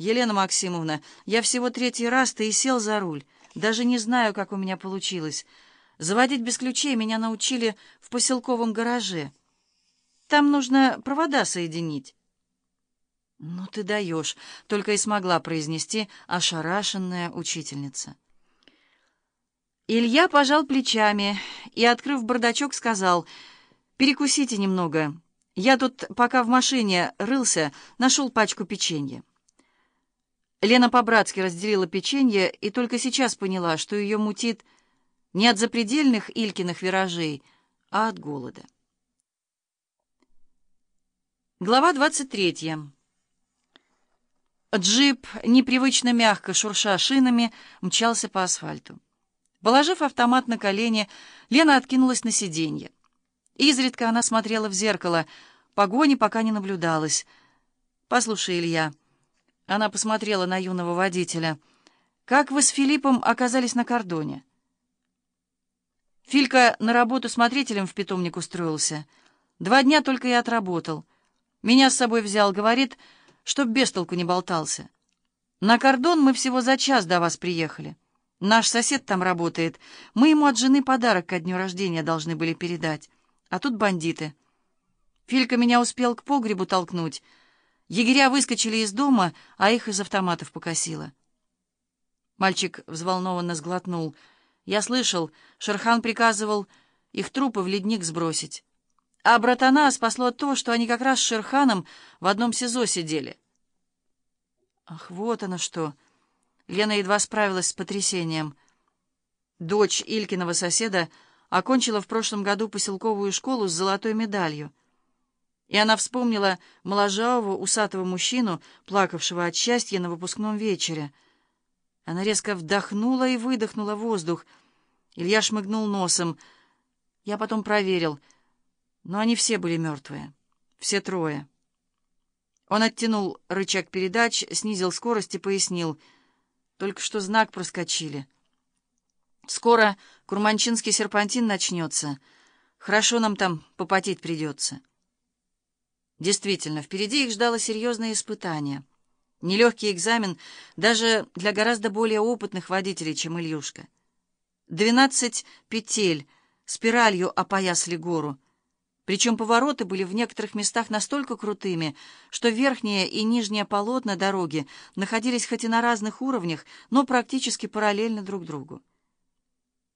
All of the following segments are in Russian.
Елена Максимовна, я всего третий раз-то и сел за руль. Даже не знаю, как у меня получилось. Заводить без ключей меня научили в поселковом гараже. Там нужно провода соединить». «Ну ты даешь», — только и смогла произнести ошарашенная учительница. Илья пожал плечами и, открыв бардачок, сказал, «Перекусите немного. Я тут, пока в машине рылся, нашел пачку печенья». Лена по-братски разделила печенье и только сейчас поняла, что ее мутит не от запредельных Илькиных виражей, а от голода. Глава двадцать третья. Джип, непривычно мягко шурша шинами, мчался по асфальту. Положив автомат на колени, Лена откинулась на сиденье. Изредка она смотрела в зеркало. Погони пока не наблюдалось. «Послушай, Илья...» Она посмотрела на юного водителя. «Как вы с Филиппом оказались на кордоне?» Филька на работу смотрителем в питомник устроился. Два дня только и отработал. Меня с собой взял, говорит чтоб без толку не болтался. На кордон мы всего за час до вас приехали. Наш сосед там работает. Мы ему от жены подарок ко дню рождения должны были передать. А тут бандиты. Филька меня успел к погребу толкнуть. Егеря выскочили из дома, а их из автоматов покосило. Мальчик взволнованно сглотнул. Я слышал, Шерхан приказывал их трупы в ледник сбросить. А братана спасло то, что они как раз с Шерханом в одном СИЗО сидели. Ах, вот оно что! Лена едва справилась с потрясением. Дочь Илькиного соседа окончила в прошлом году поселковую школу с золотой медалью. И она вспомнила моложавого, усатого мужчину, плакавшего от счастья на выпускном вечере. Она резко вдохнула и выдохнула воздух. Илья шмыгнул носом. Я потом проверил — но они все были мертвые. Все трое. Он оттянул рычаг передач, снизил скорость и пояснил. Только что знак проскочили. Скоро Курманчинский серпантин начнется. Хорошо нам там попотеть придется. Действительно, впереди их ждало серьезное испытание. Нелегкий экзамен даже для гораздо более опытных водителей, чем Ильюшка. Двенадцать петель спиралью опоясли гору — причем повороты были в некоторых местах настолько крутыми, что верхние и нижние полотна дороги находились хоть и на разных уровнях, но практически параллельно друг другу.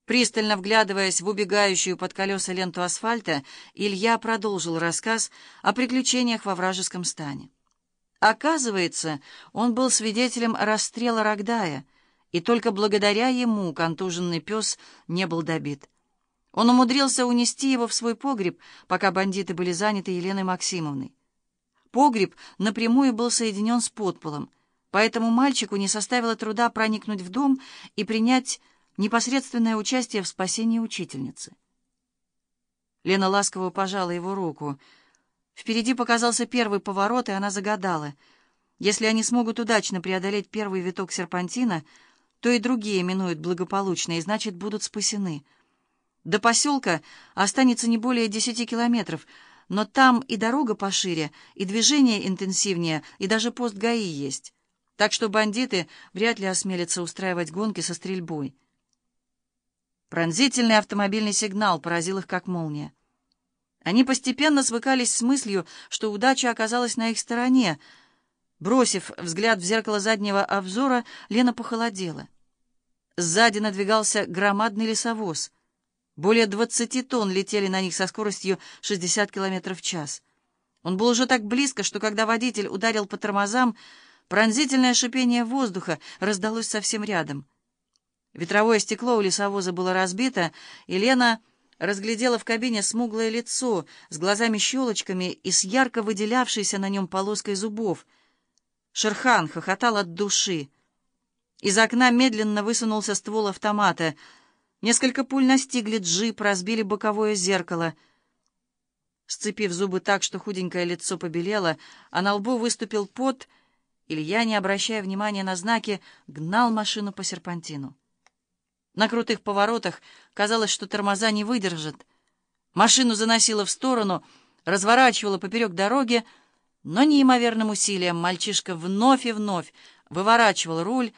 Пристально вглядываясь в убегающую под колеса ленту асфальта, Илья продолжил рассказ о приключениях во вражеском стане. Оказывается, он был свидетелем расстрела Рогдая, и только благодаря ему контуженный пес не был добит. Он умудрился унести его в свой погреб, пока бандиты были заняты Еленой Максимовной. Погреб напрямую был соединен с подполом, поэтому мальчику не составило труда проникнуть в дом и принять непосредственное участие в спасении учительницы. Лена ласково пожала его руку. Впереди показался первый поворот, и она загадала. Если они смогут удачно преодолеть первый виток серпантина, то и другие минуют благополучно, и значит, будут спасены — до поселка останется не более десяти километров, но там и дорога пошире, и движение интенсивнее, и даже пост ГАИ есть. Так что бандиты вряд ли осмелятся устраивать гонки со стрельбой. Пронзительный автомобильный сигнал поразил их как молния. Они постепенно свыкались с мыслью, что удача оказалась на их стороне. Бросив взгляд в зеркало заднего обзора, Лена похолодела. Сзади надвигался громадный лесовоз — более 20 тонн летели на них со скоростью 60 км в час. Он был уже так близко, что когда водитель ударил по тормозам, пронзительное шипение воздуха раздалось совсем рядом. Ветровое стекло у лесовоза было разбито, и Лена разглядела в кабине смуглое лицо с глазами-щелочками и с ярко выделявшейся на нем полоской зубов. Шерхан хохотал от души. Из окна медленно высунулся ствол автомата — Несколько пуль настигли джип, разбили боковое зеркало. Сцепив зубы так, что худенькое лицо побелело, а на лбу выступил пот, Илья, не обращая внимания на знаки, гнал машину по серпантину. На крутых поворотах казалось, что тормоза не выдержат. Машину заносило в сторону, разворачивало поперек дороги, Но неимоверным усилием мальчишка вновь и вновь выворачивал руль,